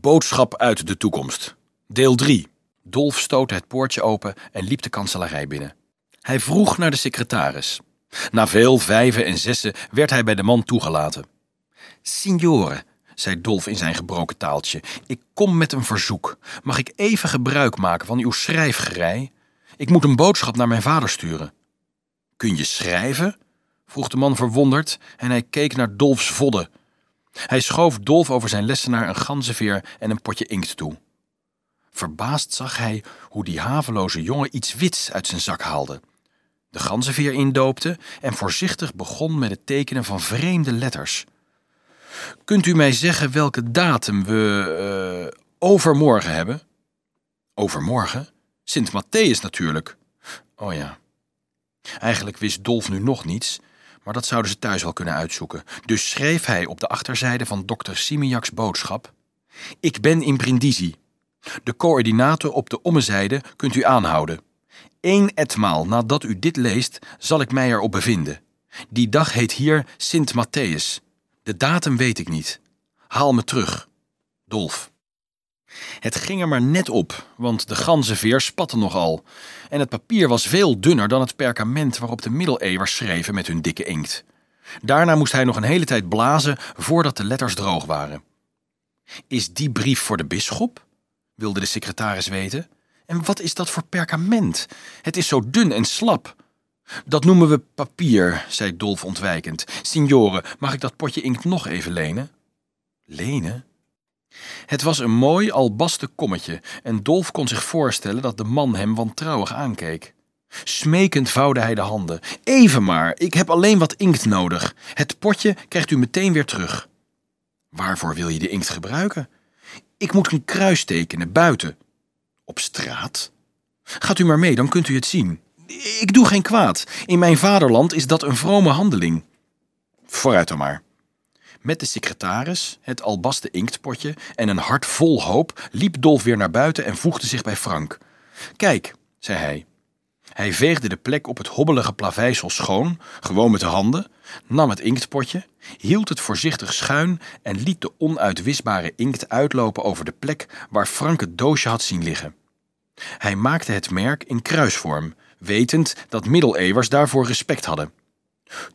Boodschap uit de toekomst. Deel 3. Dolf stootte het poortje open en liep de kanselarij binnen. Hij vroeg naar de secretaris. Na veel vijven en zessen werd hij bij de man toegelaten. Signore, zei Dolf in zijn gebroken taaltje, ik kom met een verzoek. Mag ik even gebruik maken van uw schrijfgerei? Ik moet een boodschap naar mijn vader sturen. Kun je schrijven? vroeg de man verwonderd en hij keek naar Dolfs vodden. Hij schoof Dolf over zijn lessenaar een ganzenveer en een potje inkt toe. Verbaasd zag hij hoe die haveloze jongen iets wits uit zijn zak haalde. De ganzenveer indoopte en voorzichtig begon met het tekenen van vreemde letters. Kunt u mij zeggen welke datum we uh, overmorgen hebben? Overmorgen? Sint Matthäus natuurlijk. Oh ja. Eigenlijk wist Dolf nu nog niets, maar dat zouden ze thuis wel kunnen uitzoeken. Dus schreef hij op de achterzijde van dokter Simiaks boodschap: Ik ben in Brindisi. De coördinaten op de ommezijde kunt u aanhouden. Eén etmaal nadat u dit leest, zal ik mij erop bevinden. Die dag heet hier Sint Matthäus. De datum weet ik niet. Haal me terug. Dolf. Het ging er maar net op, want de ganzenveer spatte nogal. En het papier was veel dunner dan het perkament waarop de middeleeuwers schreven met hun dikke inkt. Daarna moest hij nog een hele tijd blazen voordat de letters droog waren. Is die brief voor de bisschop? wilde de secretaris weten. En wat is dat voor perkament? Het is zo dun en slap. Dat noemen we papier, zei Dolf ontwijkend. Signore, mag ik dat potje inkt nog even lenen? Lenen? Het was een mooi albaste kommetje en Dolf kon zich voorstellen dat de man hem wantrouwig aankeek. Smekend vouwde hij de handen. Even maar, ik heb alleen wat inkt nodig. Het potje krijgt u meteen weer terug. Waarvoor wil je de inkt gebruiken? Ik moet een kruis tekenen, buiten. Op straat? Gaat u maar mee, dan kunt u het zien. Ik doe geen kwaad. In mijn vaderland is dat een vrome handeling. Vooruit dan maar. Met de secretaris, het albaste inktpotje en een hart vol hoop liep Dolf weer naar buiten en voegde zich bij Frank. Kijk, zei hij. Hij veegde de plek op het hobbelige plaveisel schoon, gewoon met de handen, nam het inktpotje, hield het voorzichtig schuin en liet de onuitwisbare inkt uitlopen over de plek waar Frank het doosje had zien liggen. Hij maakte het merk in kruisvorm, wetend dat middeleeuwers daarvoor respect hadden.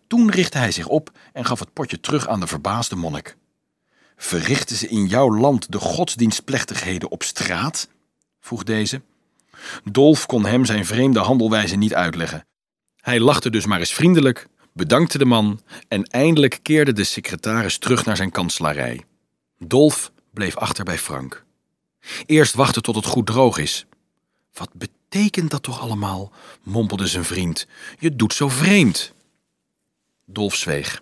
Toen richtte hij zich op en gaf het potje terug aan de verbaasde monnik. Verrichten ze in jouw land de godsdienstplechtigheden op straat? vroeg deze. Dolf kon hem zijn vreemde handelwijze niet uitleggen. Hij lachte dus maar eens vriendelijk, bedankte de man en eindelijk keerde de secretaris terug naar zijn kanselarij. Dolf bleef achter bij Frank. Eerst wachten tot het goed droog is. Wat betekent dat toch allemaal? mompelde zijn vriend. Je doet zo vreemd. Dolf zweeg.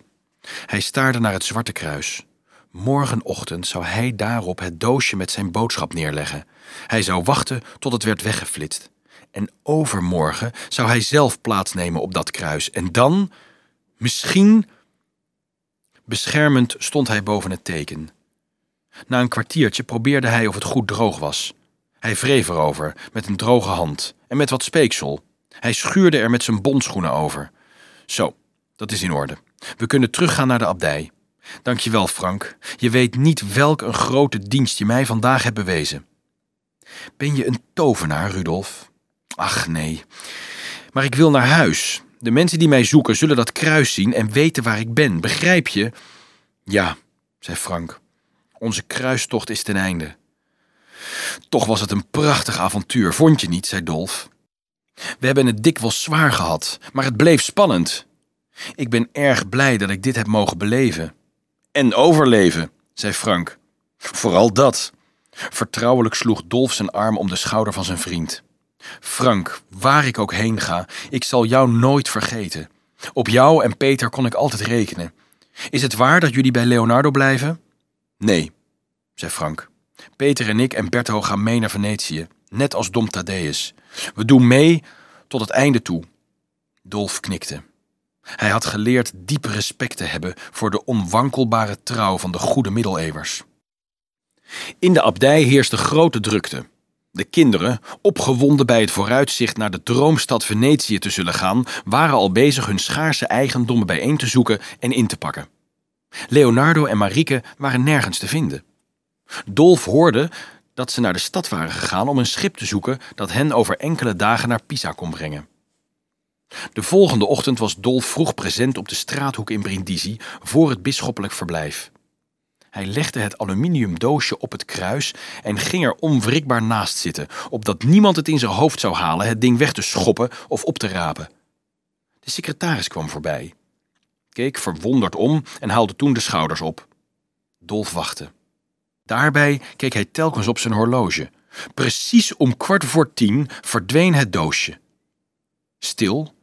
Hij staarde naar het zwarte kruis. Morgenochtend zou hij daarop het doosje met zijn boodschap neerleggen. Hij zou wachten tot het werd weggeflitst. En overmorgen zou hij zelf plaatsnemen op dat kruis. En dan, misschien. Beschermend stond hij boven het teken. Na een kwartiertje probeerde hij of het goed droog was. Hij wreef erover met een droge hand en met wat speeksel. Hij schuurde er met zijn bondschoenen over. Zo, dat is in orde. We kunnen teruggaan naar de abdij. Dankjewel, Frank. Je weet niet welk een grote dienst je mij vandaag hebt bewezen. Ben je een tovenaar, Rudolf? Ach nee. Maar ik wil naar huis. De mensen die mij zoeken zullen dat kruis zien en weten waar ik ben. Begrijp je? Ja, zei Frank. Onze kruistocht is ten einde. Toch was het een prachtig avontuur, vond je niet? zei Dolf. We hebben het dikwijls zwaar gehad, maar het bleef spannend. Ik ben erg blij dat ik dit heb mogen beleven. En overleven, zei Frank. Vooral dat. Vertrouwelijk sloeg Dolf zijn arm om de schouder van zijn vriend. Frank, waar ik ook heen ga, ik zal jou nooit vergeten. Op jou en Peter kon ik altijd rekenen. Is het waar dat jullie bij Leonardo blijven? Nee, zei Frank. Peter en ik en Berto gaan mee naar Venetië, net als Dom Thaddeus. We doen mee tot het einde toe. Dolf knikte. Hij had geleerd diep respect te hebben voor de onwankelbare trouw van de goede middeleeuwers. In de abdij heerste grote drukte. De kinderen, opgewonden bij het vooruitzicht naar de droomstad Venetië te zullen gaan, waren al bezig hun schaarse eigendommen bijeen te zoeken en in te pakken. Leonardo en Marieke waren nergens te vinden. Dolf hoorde dat ze naar de stad waren gegaan om een schip te zoeken dat hen over enkele dagen naar Pisa kon brengen. De volgende ochtend was Dolf vroeg present op de straathoek in Brindisi voor het bisschoppelijk verblijf. Hij legde het aluminium doosje op het kruis en ging er onwrikbaar naast zitten, opdat niemand het in zijn hoofd zou halen het ding weg te schoppen of op te rapen. De secretaris kwam voorbij, keek verwonderd om en haalde toen de schouders op. Dolf wachtte. Daarbij keek hij telkens op zijn horloge. Precies om kwart voor tien verdween het doosje. Stil,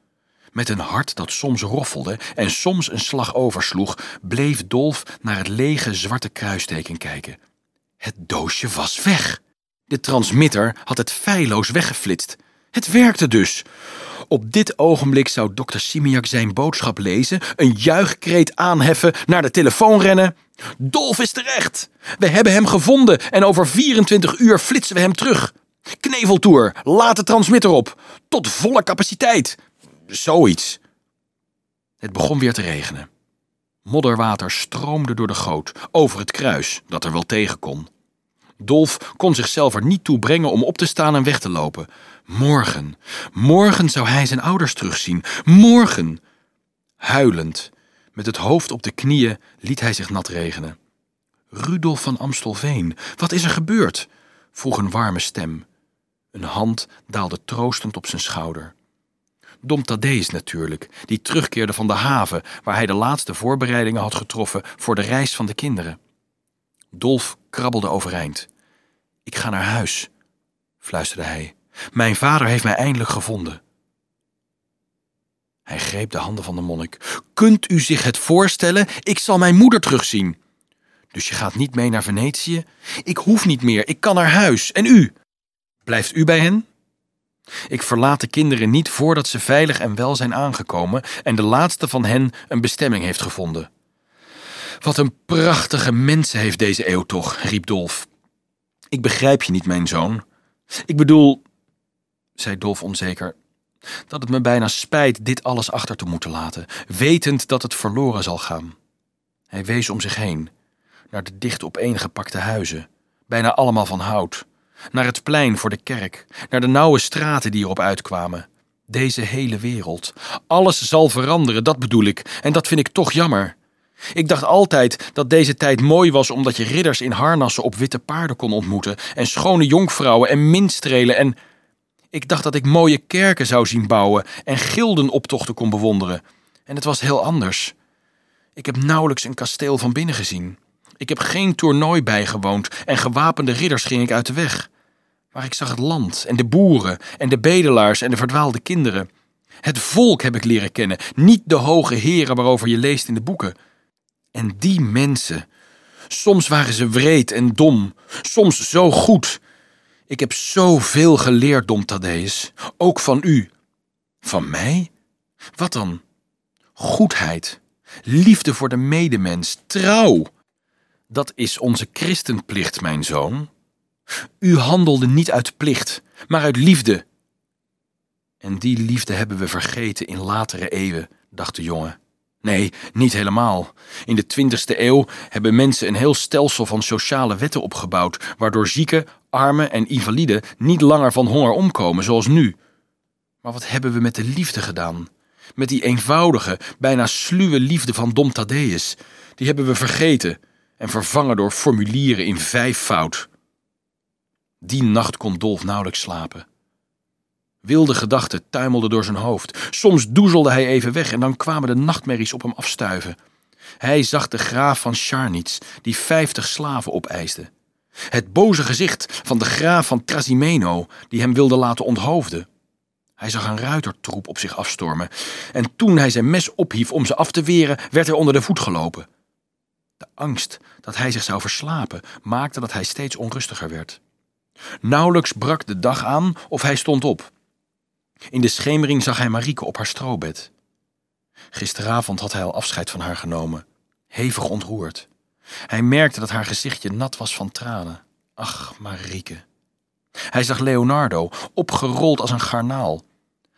met een hart dat soms roffelde en soms een slag oversloeg, bleef Dolf naar het lege zwarte kruisteken kijken. Het doosje was weg. De transmitter had het feilloos weggeflitst. Het werkte dus. Op dit ogenblik zou dokter Simiak zijn boodschap lezen, een juichkreet aanheffen, naar de telefoon rennen. Dolf is terecht! We hebben hem gevonden en over 24 uur flitsen we hem terug. Kneveltour, laat de transmitter op. Tot volle capaciteit. Zoiets. Het begon weer te regenen. Modderwater stroomde door de goot, over het kruis, dat er wel tegen kon. Dolf kon zichzelf er niet toe brengen om op te staan en weg te lopen. Morgen, morgen zou hij zijn ouders terugzien. Morgen! Huilend, met het hoofd op de knieën, liet hij zich nat regenen. Rudolf van Amstelveen, wat is er gebeurd? vroeg een warme stem. Een hand daalde troostend op zijn schouder. Dom Thaddeus natuurlijk, die terugkeerde van de haven waar hij de laatste voorbereidingen had getroffen voor de reis van de kinderen. Dolf krabbelde overeind. Ik ga naar huis, fluisterde hij. Mijn vader heeft mij eindelijk gevonden. Hij greep de handen van de monnik. Kunt u zich het voorstellen? Ik zal mijn moeder terugzien. Dus je gaat niet mee naar Venetië? Ik hoef niet meer, ik kan naar huis. En u? Blijft u bij hen? Ik verlaat de kinderen niet voordat ze veilig en wel zijn aangekomen en de laatste van hen een bestemming heeft gevonden. Wat een prachtige mensen heeft deze eeuw toch, riep Dolf. Ik begrijp je niet, mijn zoon. Ik bedoel, zei Dolf onzeker, dat het me bijna spijt dit alles achter te moeten laten, wetend dat het verloren zal gaan. Hij wees om zich heen, naar de dicht opeengepakte huizen, bijna allemaal van hout, naar het plein voor de kerk, naar de nauwe straten die erop uitkwamen. Deze hele wereld. Alles zal veranderen, dat bedoel ik, en dat vind ik toch jammer. Ik dacht altijd dat deze tijd mooi was omdat je ridders in harnassen op witte paarden kon ontmoeten en schone jonkvrouwen en minstrelen en... Ik dacht dat ik mooie kerken zou zien bouwen en gildenoptochten kon bewonderen. En het was heel anders. Ik heb nauwelijks een kasteel van binnen gezien. Ik heb geen toernooi bijgewoond en gewapende ridders ging ik uit de weg. Maar ik zag het land en de boeren en de bedelaars en de verdwaalde kinderen. Het volk heb ik leren kennen, niet de hoge heren waarover je leest in de boeken. En die mensen, soms waren ze wreed en dom, soms zo goed. Ik heb zoveel geleerd, Dom Thaddeus, ook van u. Van mij? Wat dan? Goedheid, liefde voor de medemens, trouw. Dat is onze christenplicht, mijn zoon. U handelde niet uit plicht, maar uit liefde. En die liefde hebben we vergeten in latere eeuwen, dacht de jongen. Nee, niet helemaal. In de 20e eeuw hebben mensen een heel stelsel van sociale wetten opgebouwd, waardoor zieken, armen en invaliden niet langer van honger omkomen, zoals nu. Maar wat hebben we met de liefde gedaan? Met die eenvoudige, bijna sluwe liefde van Dom Thaddeus. Die hebben we vergeten en vervangen door formulieren in vijfvoud. Die nacht kon Dolf nauwelijks slapen. Wilde gedachten tuimelden door zijn hoofd. Soms doezelde hij even weg en dan kwamen de nachtmerries op hem afstuiven. Hij zag de graaf van Charnitz, die vijftig slaven opeisde. Het boze gezicht van de graaf van Trasimeno, die hem wilde laten onthoofden. Hij zag een ruitertroep op zich afstormen. En toen hij zijn mes ophief om ze af te weren, werd hij onder de voet gelopen. De angst dat hij zich zou verslapen maakte dat hij steeds onrustiger werd. Nauwelijks brak de dag aan of hij stond op. In de schemering zag hij Marieke op haar strobed. Gisteravond had hij al afscheid van haar genomen, hevig ontroerd. Hij merkte dat haar gezichtje nat was van tranen. Ach, Marieke. Hij zag Leonardo, opgerold als een garnaal.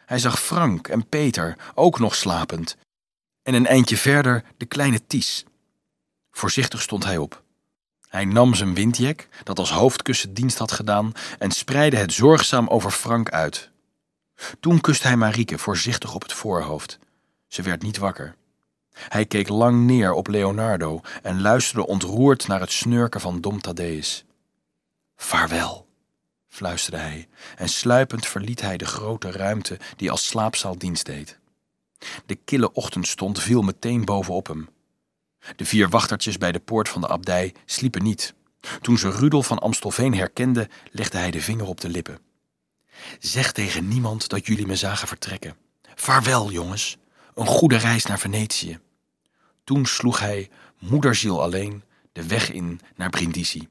Hij zag Frank en Peter, ook nog slapend. En een eindje verder de kleine Ties. Voorzichtig stond hij op. Hij nam zijn windjek, dat als hoofdkussen dienst had gedaan, en spreidde het zorgzaam over Frank uit. Toen kuste hij Marieke voorzichtig op het voorhoofd. Ze werd niet wakker. Hij keek lang neer op Leonardo en luisterde ontroerd naar het snurken van Dom Thaddeus. Vaarwel, fluisterde hij, en sluipend verliet hij de grote ruimte die als slaapzaal dienst deed. De kille ochtendstond viel meteen bovenop hem. De vier wachtertjes bij de poort van de abdij sliepen niet. Toen ze Rudolf van Amstelveen herkenden, legde hij de vinger op de lippen. Zeg tegen niemand dat jullie me zagen vertrekken. Vaarwel, jongens. Een goede reis naar Venetië. Toen sloeg hij, moederziel alleen, de weg in naar Brindisi.